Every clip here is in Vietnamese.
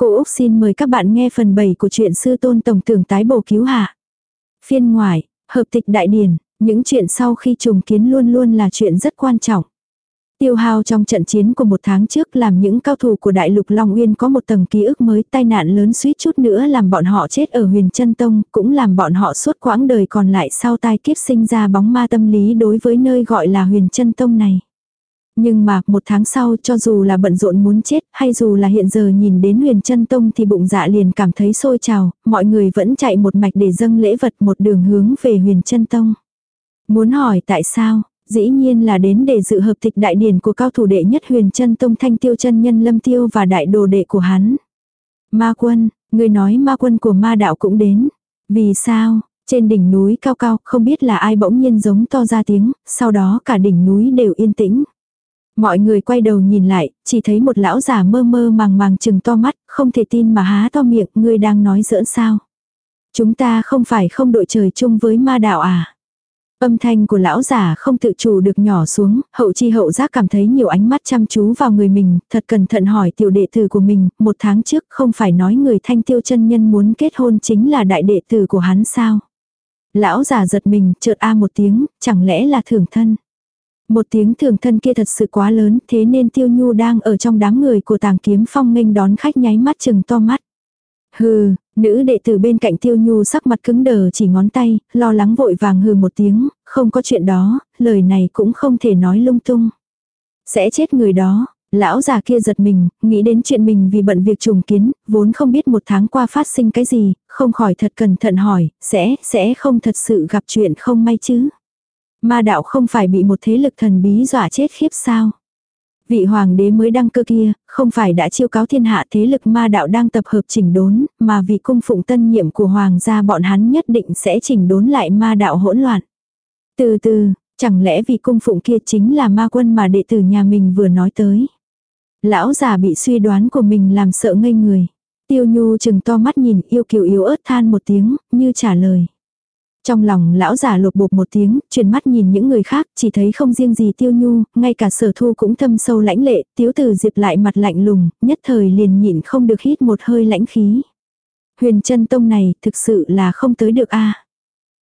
Cô Úc xin mời các bạn nghe phần 7 của truyện sư tôn tổng tưởng tái bổ cứu hạ. Phiên ngoại, hợp tịch đại điển, những chuyện sau khi trùng kiến luôn luôn là chuyện rất quan trọng. Tiêu hao trong trận chiến của một tháng trước làm những cao thủ của Đại lục Long Uyên có một tầng ký ức mới tai nạn lớn suýt chút nữa làm bọn họ chết ở huyền chân tông, cũng làm bọn họ suốt quãng đời còn lại sau tai kiếp sinh ra bóng ma tâm lý đối với nơi gọi là huyền chân tông này. Nhưng mà, một tháng sau cho dù là bận rộn muốn chết, hay dù là hiện giờ nhìn đến huyền chân tông thì bụng dạ liền cảm thấy sôi trào, mọi người vẫn chạy một mạch để dâng lễ vật một đường hướng về huyền chân tông. Muốn hỏi tại sao, dĩ nhiên là đến để dự hợp tịch đại điển của cao thủ đệ nhất huyền chân tông thanh tiêu chân nhân lâm tiêu và đại đồ đệ của hắn. Ma quân, người nói ma quân của ma đạo cũng đến. Vì sao, trên đỉnh núi cao cao không biết là ai bỗng nhiên giống to ra tiếng, sau đó cả đỉnh núi đều yên tĩnh. Mọi người quay đầu nhìn lại, chỉ thấy một lão già mơ mơ màng màng chừng to mắt, không thể tin mà há to miệng, ngươi đang nói giỡn sao. Chúng ta không phải không đội trời chung với ma đạo à. Âm thanh của lão già không tự chủ được nhỏ xuống, hậu chi hậu giác cảm thấy nhiều ánh mắt chăm chú vào người mình, thật cẩn thận hỏi tiểu đệ tử của mình, một tháng trước không phải nói người thanh tiêu chân nhân muốn kết hôn chính là đại đệ tử của hắn sao. Lão già giật mình, chợt a một tiếng, chẳng lẽ là thưởng thân. Một tiếng thường thân kia thật sự quá lớn, thế nên Tiêu Nhu đang ở trong đám người của tàng kiếm phong nghênh đón khách nháy mắt chừng to mắt. Hừ, nữ đệ tử bên cạnh Tiêu Nhu sắc mặt cứng đờ chỉ ngón tay, lo lắng vội vàng hừ một tiếng, không có chuyện đó, lời này cũng không thể nói lung tung. Sẽ chết người đó, lão già kia giật mình, nghĩ đến chuyện mình vì bận việc trùng kiến, vốn không biết một tháng qua phát sinh cái gì, không khỏi thật cẩn thận hỏi, sẽ, sẽ không thật sự gặp chuyện không may chứ. Ma đạo không phải bị một thế lực thần bí dọa chết khiếp sao. Vị hoàng đế mới đăng cơ kia, không phải đã chiêu cáo thiên hạ thế lực ma đạo đang tập hợp chỉnh đốn, mà vì cung phụng tân nhiệm của hoàng gia bọn hắn nhất định sẽ chỉnh đốn lại ma đạo hỗn loạn. Từ từ, chẳng lẽ vì cung phụng kia chính là ma quân mà đệ tử nhà mình vừa nói tới. Lão già bị suy đoán của mình làm sợ ngây người. Tiêu nhu chừng to mắt nhìn yêu kiều yếu ớt than một tiếng, như trả lời. Trong lòng lão già lột bột một tiếng, chuyển mắt nhìn những người khác, chỉ thấy không riêng gì tiêu nhu, ngay cả sở thu cũng thâm sâu lãnh lệ, tiếu tử diệp lại mặt lạnh lùng, nhất thời liền nhịn không được hít một hơi lãnh khí. Huyền chân tông này thực sự là không tới được a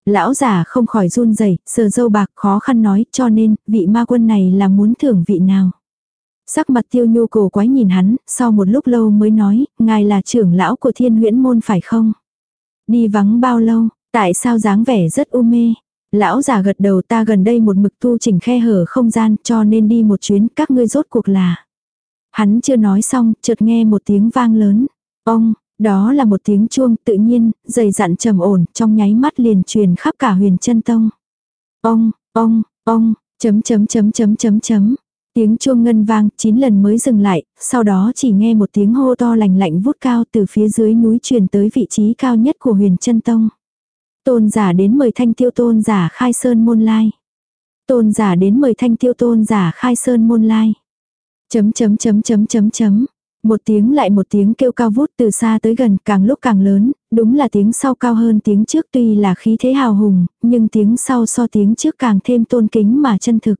Lão già không khỏi run rẩy sờ dâu bạc khó khăn nói cho nên vị ma quân này là muốn thưởng vị nào. Sắc mặt tiêu nhu cổ quái nhìn hắn, sau một lúc lâu mới nói, ngài là trưởng lão của thiên huyễn môn phải không? Đi vắng bao lâu, Tại sao dáng vẻ rất u mê? Lão già gật đầu ta gần đây một mực tu chỉnh khe hở không gian cho nên đi một chuyến các ngươi rốt cuộc là. Hắn chưa nói xong, chợt nghe một tiếng vang lớn. Ông, đó là một tiếng chuông tự nhiên, dày dặn trầm ổn, trong nháy mắt liền truyền khắp cả huyền chân tông. Ông, ông, ông, chấm chấm chấm chấm chấm chấm. Tiếng chuông ngân vang, chín lần mới dừng lại, sau đó chỉ nghe một tiếng hô to lành lạnh vút cao từ phía dưới núi truyền tới vị trí cao nhất của huyền chân tông. Tôn giả đến mời thanh tiêu tôn giả khai sơn môn lai. Tôn giả đến mời thanh tiêu tôn giả khai sơn môn lai. Chấm chấm chấm chấm chấm chấm. Một tiếng lại một tiếng kêu cao vút từ xa tới gần càng lúc càng lớn, đúng là tiếng sau cao hơn tiếng trước tuy là khí thế hào hùng, nhưng tiếng sau so tiếng trước càng thêm tôn kính mà chân thực.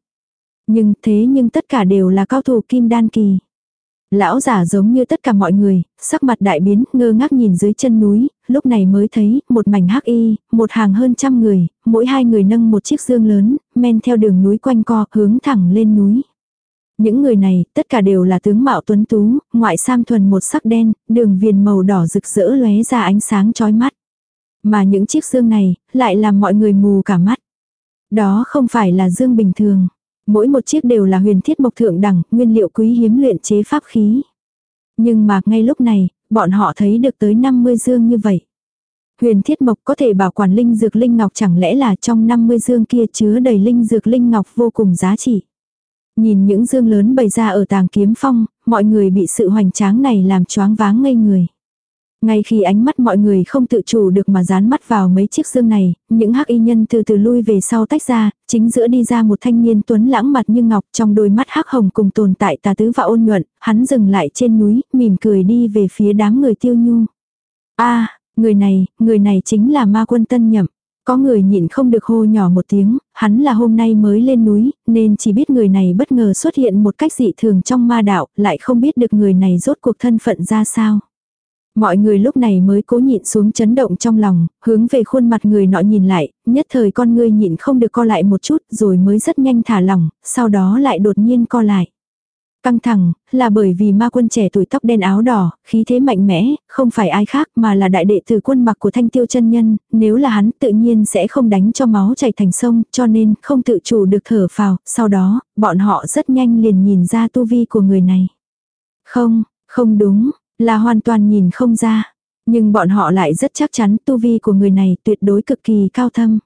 Nhưng thế nhưng tất cả đều là cao thủ kim đan kỳ. Lão giả giống như tất cả mọi người, sắc mặt đại biến, ngơ ngác nhìn dưới chân núi, lúc này mới thấy, một mảnh hắc y, một hàng hơn trăm người, mỗi hai người nâng một chiếc dương lớn, men theo đường núi quanh co, hướng thẳng lên núi. Những người này, tất cả đều là tướng mạo tuấn tú, ngoại sam thuần một sắc đen, đường viền màu đỏ rực rỡ lóe ra ánh sáng chói mắt. Mà những chiếc dương này, lại làm mọi người mù cả mắt. Đó không phải là dương bình thường. Mỗi một chiếc đều là huyền thiết mộc thượng đẳng, nguyên liệu quý hiếm luyện chế pháp khí. Nhưng mà ngay lúc này, bọn họ thấy được tới 50 dương như vậy. Huyền thiết mộc có thể bảo quản linh dược linh ngọc chẳng lẽ là trong 50 dương kia chứa đầy linh dược linh ngọc vô cùng giá trị. Nhìn những dương lớn bày ra ở tàng kiếm phong, mọi người bị sự hoành tráng này làm choáng váng ngây người. Ngay khi ánh mắt mọi người không tự chủ được mà dán mắt vào mấy chiếc xương này, những hắc y nhân từ từ lui về sau tách ra, chính giữa đi ra một thanh niên tuấn lãng mặt như ngọc trong đôi mắt hắc hồng cùng tồn tại tà tứ và ôn nhuận, hắn dừng lại trên núi, mỉm cười đi về phía đám người tiêu nhu. a người này, người này chính là ma quân tân nhậm. Có người nhịn không được hô nhỏ một tiếng, hắn là hôm nay mới lên núi, nên chỉ biết người này bất ngờ xuất hiện một cách dị thường trong ma đạo, lại không biết được người này rốt cuộc thân phận ra sao. Mọi người lúc này mới cố nhịn xuống chấn động trong lòng, hướng về khuôn mặt người nọ nhìn lại, nhất thời con ngươi nhịn không được co lại một chút rồi mới rất nhanh thả lỏng, sau đó lại đột nhiên co lại. Căng thẳng, là bởi vì ma quân trẻ tuổi tóc đen áo đỏ, khí thế mạnh mẽ, không phải ai khác mà là đại đệ tử quân mặc của thanh tiêu chân nhân, nếu là hắn tự nhiên sẽ không đánh cho máu chảy thành sông, cho nên không tự chủ được thở phào, sau đó, bọn họ rất nhanh liền nhìn ra tu vi của người này. Không, không đúng, là hoàn toàn nhìn không ra. Nhưng bọn họ lại rất chắc chắn tu vi của người này tuyệt đối cực kỳ cao thâm.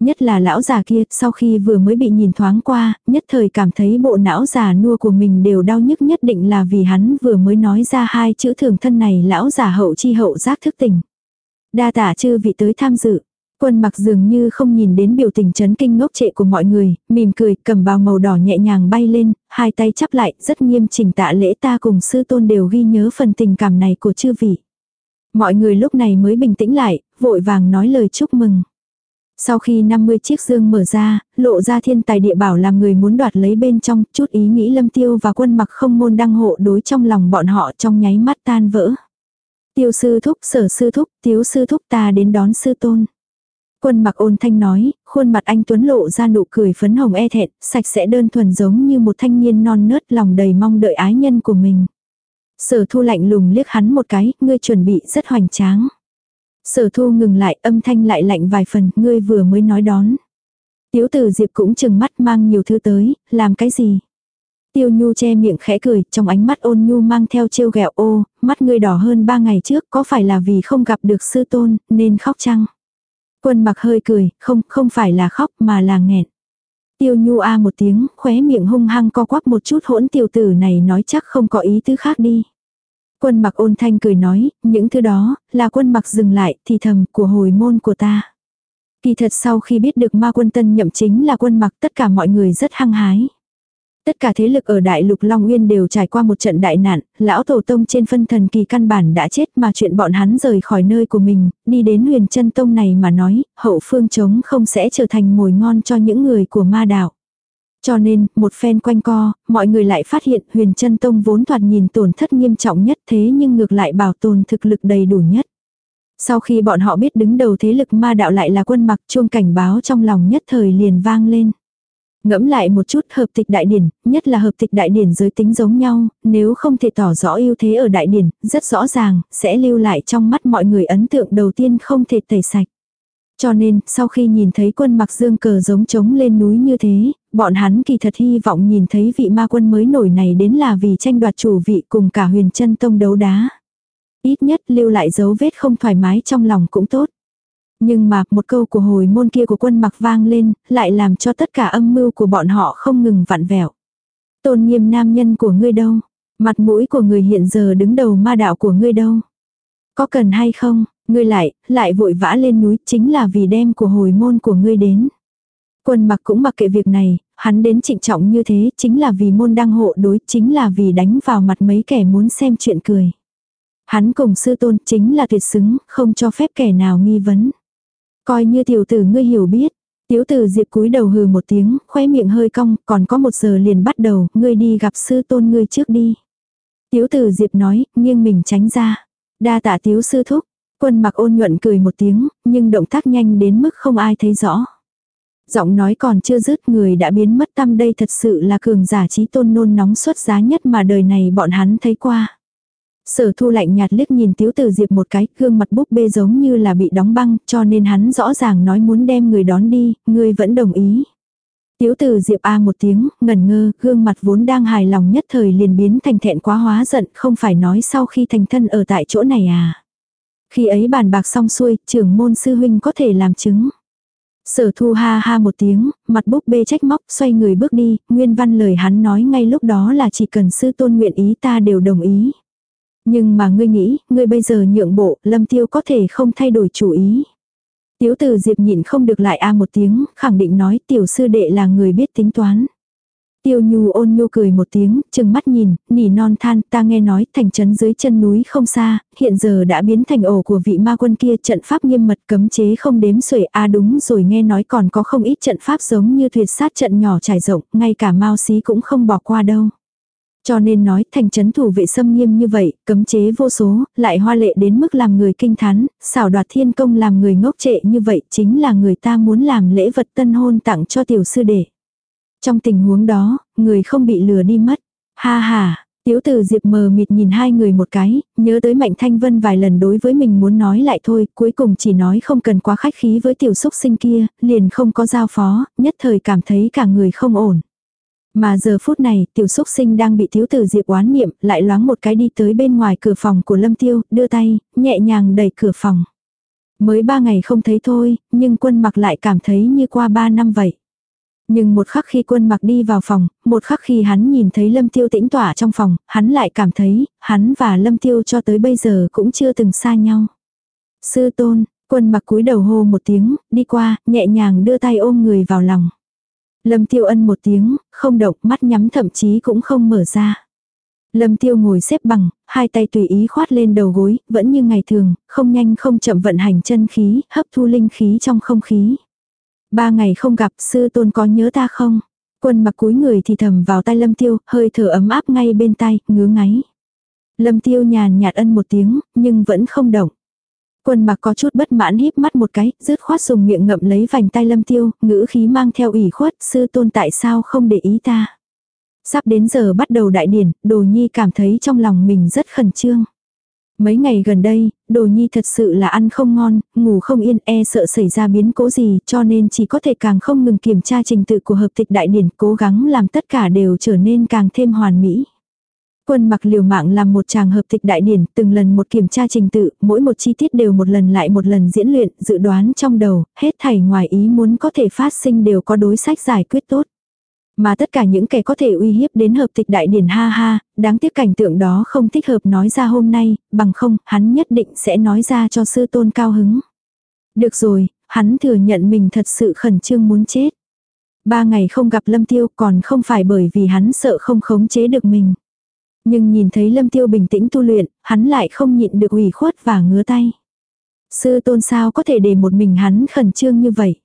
Nhất là lão già kia, sau khi vừa mới bị nhìn thoáng qua, nhất thời cảm thấy bộ não già nua của mình đều đau nhức nhất định là vì hắn vừa mới nói ra hai chữ thường thân này lão già hậu chi hậu giác thức tỉnh. Đa tả chư vị tới tham dự. Quân mặc dường như không nhìn đến biểu tình chấn kinh ngốc trệ của mọi người, mỉm cười, cầm bào màu đỏ nhẹ nhàng bay lên, hai tay chắp lại, rất nghiêm chỉnh tạ lễ ta cùng sư tôn đều ghi nhớ phần tình cảm này của chư vị. Mọi người lúc này mới bình tĩnh lại, vội vàng nói lời chúc mừng. Sau khi 50 chiếc dương mở ra, lộ ra thiên tài địa bảo làm người muốn đoạt lấy bên trong, chút ý nghĩ lâm tiêu và quân mặc không môn đăng hộ đối trong lòng bọn họ trong nháy mắt tan vỡ. Tiêu sư thúc, sở sư thúc, tiếu sư thúc ta đến đón sư tôn. Quân mặc ôn thanh nói, khuôn mặt anh Tuấn lộ ra nụ cười phấn hồng e thẹn, sạch sẽ đơn thuần giống như một thanh niên non nớt lòng đầy mong đợi ái nhân của mình. Sở thu lạnh lùng liếc hắn một cái, ngươi chuẩn bị rất hoành tráng. Sở thu ngừng lại âm thanh lại lạnh vài phần, ngươi vừa mới nói đón. Tiếu tử Diệp cũng chừng mắt mang nhiều thứ tới, làm cái gì? Tiêu Nhu che miệng khẽ cười, trong ánh mắt ôn nhu mang theo trêu ghẹo ô, mắt ngươi đỏ hơn ba ngày trước, có phải là vì không gặp được sư tôn, nên khóc chăng? Quân mặc hơi cười, không, không phải là khóc mà là nghẹn. Tiêu Nhu a một tiếng, khóe miệng hung hăng co quắp một chút hỗn tiểu tử này nói chắc không có ý tứ khác đi. Quân mặc ôn thanh cười nói, những thứ đó, là quân mặc dừng lại, thì thầm, của hồi môn của ta. Kỳ thật sau khi biết được ma quân tân nhậm chính là quân mặc tất cả mọi người rất hăng hái. Tất cả thế lực ở Đại Lục Long Nguyên đều trải qua một trận đại nạn, lão tổ tông trên phân thần kỳ căn bản đã chết mà chuyện bọn hắn rời khỏi nơi của mình, đi đến huyền chân tông này mà nói, hậu phương chống không sẽ trở thành mồi ngon cho những người của ma đạo. Cho nên, một phen quanh co, mọi người lại phát hiện huyền chân tông vốn thoạt nhìn tổn thất nghiêm trọng nhất thế nhưng ngược lại bảo tồn thực lực đầy đủ nhất. Sau khi bọn họ biết đứng đầu thế lực ma đạo lại là quân mặc chuông cảnh báo trong lòng nhất thời liền vang lên. Ngẫm lại một chút hợp tịch đại điển, nhất là hợp tịch đại điển giới tính giống nhau, nếu không thể tỏ rõ ưu thế ở đại điển, rất rõ ràng, sẽ lưu lại trong mắt mọi người ấn tượng đầu tiên không thể tẩy sạch. Cho nên, sau khi nhìn thấy quân mặc dương cờ giống trống lên núi như thế, bọn hắn kỳ thật hy vọng nhìn thấy vị ma quân mới nổi này đến là vì tranh đoạt chủ vị cùng cả huyền chân tông đấu đá. Ít nhất lưu lại dấu vết không thoải mái trong lòng cũng tốt. Nhưng mà, một câu của hồi môn kia của quân mặc vang lên, lại làm cho tất cả âm mưu của bọn họ không ngừng vặn vẹo. Tôn nghiêm nam nhân của ngươi đâu? Mặt mũi của người hiện giờ đứng đầu ma đạo của ngươi đâu? Có cần hay không? Ngươi lại, lại vội vã lên núi chính là vì đem của hồi môn của ngươi đến. Quân mặc cũng mặc kệ việc này, hắn đến trịnh trọng như thế chính là vì môn đăng hộ đối, chính là vì đánh vào mặt mấy kẻ muốn xem chuyện cười. Hắn cùng sư tôn chính là tuyệt xứng, không cho phép kẻ nào nghi vấn. Coi như tiểu tử ngươi hiểu biết. Tiểu tử Diệp cúi đầu hừ một tiếng, khoe miệng hơi cong, còn có một giờ liền bắt đầu, ngươi đi gặp sư tôn ngươi trước đi. Tiểu tử Diệp nói, nghiêng mình tránh ra. Đa tạ tiểu sư thúc, quân mặc ôn nhuận cười một tiếng, nhưng động tác nhanh đến mức không ai thấy rõ. Giọng nói còn chưa dứt người đã biến mất tâm đây thật sự là cường giả trí tôn nôn nóng xuất giá nhất mà đời này bọn hắn thấy qua. Sở thu lạnh nhạt liếc nhìn tiếu tử diệp một cái, gương mặt búp bê giống như là bị đóng băng, cho nên hắn rõ ràng nói muốn đem người đón đi, người vẫn đồng ý. Tiếu tử diệp a một tiếng, ngẩn ngơ, gương mặt vốn đang hài lòng nhất thời liền biến thành thẹn quá hóa giận, không phải nói sau khi thành thân ở tại chỗ này à. Khi ấy bàn bạc xong xuôi, trưởng môn sư huynh có thể làm chứng. Sở thu ha ha một tiếng, mặt búp bê trách móc, xoay người bước đi, nguyên văn lời hắn nói ngay lúc đó là chỉ cần sư tôn nguyện ý ta đều đồng ý. Nhưng mà ngươi nghĩ, ngươi bây giờ nhượng bộ, lâm tiêu có thể không thay đổi chủ ý. Tiếu tử diệp nhịn không được lại a một tiếng, khẳng định nói tiểu sư đệ là người biết tính toán. Tiêu nhu ôn nhu cười một tiếng, chừng mắt nhìn, nỉ non than, ta nghe nói thành trấn dưới chân núi không xa, hiện giờ đã biến thành ổ của vị ma quân kia trận pháp nghiêm mật cấm chế không đếm xuể a đúng rồi nghe nói còn có không ít trận pháp giống như tuyệt sát trận nhỏ trải rộng, ngay cả mao xí cũng không bỏ qua đâu. Cho nên nói thành trấn thủ vệ xâm nghiêm như vậy, cấm chế vô số, lại hoa lệ đến mức làm người kinh thán, xảo đoạt thiên công làm người ngốc trệ như vậy chính là người ta muốn làm lễ vật tân hôn tặng cho tiểu sư đệ. Trong tình huống đó, người không bị lừa đi mất. Ha ha, Tiếu tử Diệp mờ mịt nhìn hai người một cái, nhớ tới Mạnh Thanh Vân vài lần đối với mình muốn nói lại thôi, cuối cùng chỉ nói không cần quá khách khí với tiểu xúc sinh kia, liền không có giao phó, nhất thời cảm thấy cả người không ổn. Mà giờ phút này, tiểu xúc sinh đang bị thiếu tử diệp oán niệm, lại loáng một cái đi tới bên ngoài cửa phòng của Lâm Tiêu, đưa tay, nhẹ nhàng đẩy cửa phòng. Mới ba ngày không thấy thôi, nhưng quân mặc lại cảm thấy như qua ba năm vậy. Nhưng một khắc khi quân mặc đi vào phòng, một khắc khi hắn nhìn thấy Lâm Tiêu tĩnh tỏa trong phòng, hắn lại cảm thấy, hắn và Lâm Tiêu cho tới bây giờ cũng chưa từng xa nhau. Sư tôn, quân mặc cúi đầu hô một tiếng, đi qua, nhẹ nhàng đưa tay ôm người vào lòng. Lâm Tiêu ân một tiếng, không động, mắt nhắm thậm chí cũng không mở ra. Lâm Tiêu ngồi xếp bằng, hai tay tùy ý khoát lên đầu gối, vẫn như ngày thường, không nhanh không chậm vận hành chân khí, hấp thu linh khí trong không khí. Ba ngày không gặp, sư tôn có nhớ ta không? Quân mặc cúi người thì thầm vào tay Lâm Tiêu, hơi thở ấm áp ngay bên tay, ngứa ngáy. Lâm Tiêu nhàn nhạt ân một tiếng, nhưng vẫn không động. Quân mặc có chút bất mãn híp mắt một cái, rứt khoát dùng miệng ngậm lấy vành tay lâm tiêu, ngữ khí mang theo ủy khuất, sư tôn tại sao không để ý ta. Sắp đến giờ bắt đầu đại điển, đồ nhi cảm thấy trong lòng mình rất khẩn trương. Mấy ngày gần đây, đồ nhi thật sự là ăn không ngon, ngủ không yên e sợ xảy ra biến cố gì cho nên chỉ có thể càng không ngừng kiểm tra trình tự của hợp tịch đại điển cố gắng làm tất cả đều trở nên càng thêm hoàn mỹ. Quân mặc liều mạng làm một chàng hợp tịch đại điển, từng lần một kiểm tra trình tự, mỗi một chi tiết đều một lần lại một lần diễn luyện, dự đoán trong đầu, hết thảy ngoài ý muốn có thể phát sinh đều có đối sách giải quyết tốt. Mà tất cả những kẻ có thể uy hiếp đến hợp tịch đại điển ha ha, đáng tiếc cảnh tượng đó không thích hợp nói ra hôm nay, bằng không, hắn nhất định sẽ nói ra cho sư tôn cao hứng. Được rồi, hắn thừa nhận mình thật sự khẩn trương muốn chết. Ba ngày không gặp Lâm Tiêu còn không phải bởi vì hắn sợ không khống chế được mình. Nhưng nhìn thấy Lâm Tiêu bình tĩnh tu luyện, hắn lại không nhịn được ủy khuất và ngứa tay. Sư tôn sao có thể để một mình hắn khẩn trương như vậy.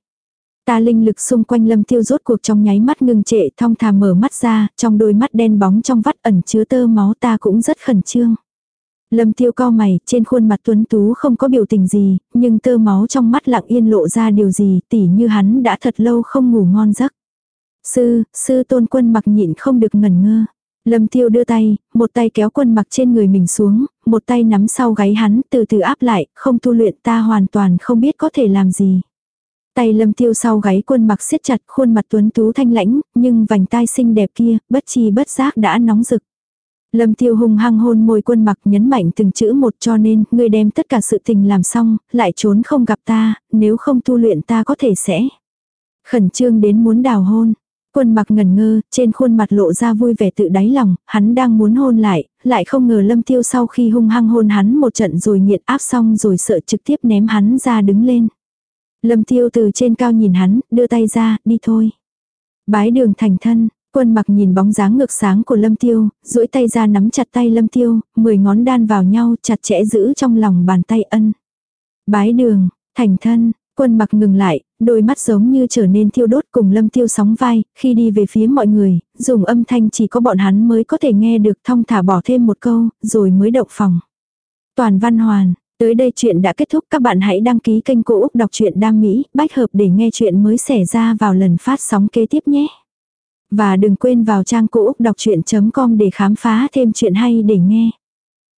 Ta linh lực xung quanh lâm tiêu rốt cuộc trong nháy mắt ngưng trệ thong thả mở mắt ra, trong đôi mắt đen bóng trong vắt ẩn chứa tơ máu ta cũng rất khẩn trương. Lâm tiêu cao mày, trên khuôn mặt tuấn tú không có biểu tình gì, nhưng tơ máu trong mắt lặng yên lộ ra điều gì, tỉ như hắn đã thật lâu không ngủ ngon giấc. Sư, sư tôn quân mặc nhịn không được ngẩn ngơ. Lâm tiêu đưa tay, một tay kéo quân mặc trên người mình xuống, một tay nắm sau gáy hắn từ từ áp lại, không tu luyện ta hoàn toàn không biết có thể làm gì. Tay lâm tiêu sau gáy quân mặc siết chặt khuôn mặt tuấn tú thanh lãnh, nhưng vành tai xinh đẹp kia, bất chi bất giác đã nóng rực. Lâm tiêu hung hăng hôn môi quân mặc nhấn mạnh từng chữ một cho nên, ngươi đem tất cả sự tình làm xong, lại trốn không gặp ta, nếu không tu luyện ta có thể sẽ. Khẩn trương đến muốn đào hôn. Quân mặc ngần ngơ, trên khuôn mặt lộ ra vui vẻ tự đáy lòng, hắn đang muốn hôn lại, lại không ngờ lâm tiêu sau khi hung hăng hôn hắn một trận rồi nghiện áp xong rồi sợ trực tiếp ném hắn ra đứng lên. Lâm tiêu từ trên cao nhìn hắn, đưa tay ra, đi thôi. Bái đường thành thân, quân mặc nhìn bóng dáng ngược sáng của lâm tiêu, duỗi tay ra nắm chặt tay lâm tiêu, mười ngón đan vào nhau chặt chẽ giữ trong lòng bàn tay ân. Bái đường, thành thân, Quân mặc ngừng lại, đôi mắt giống như trở nên thiêu đốt cùng lâm tiêu sóng vai, khi đi về phía mọi người, dùng âm thanh chỉ có bọn hắn mới có thể nghe được thong thả bỏ thêm một câu, rồi mới động phòng. Toàn văn hoàn, tới đây chuyện đã kết thúc các bạn hãy đăng ký kênh Cô Úc Đọc truyện Đam Mỹ, bách hợp để nghe chuyện mới xảy ra vào lần phát sóng kế tiếp nhé. Và đừng quên vào trang Cô Úc Đọc Chuyện.com để khám phá thêm chuyện hay để nghe.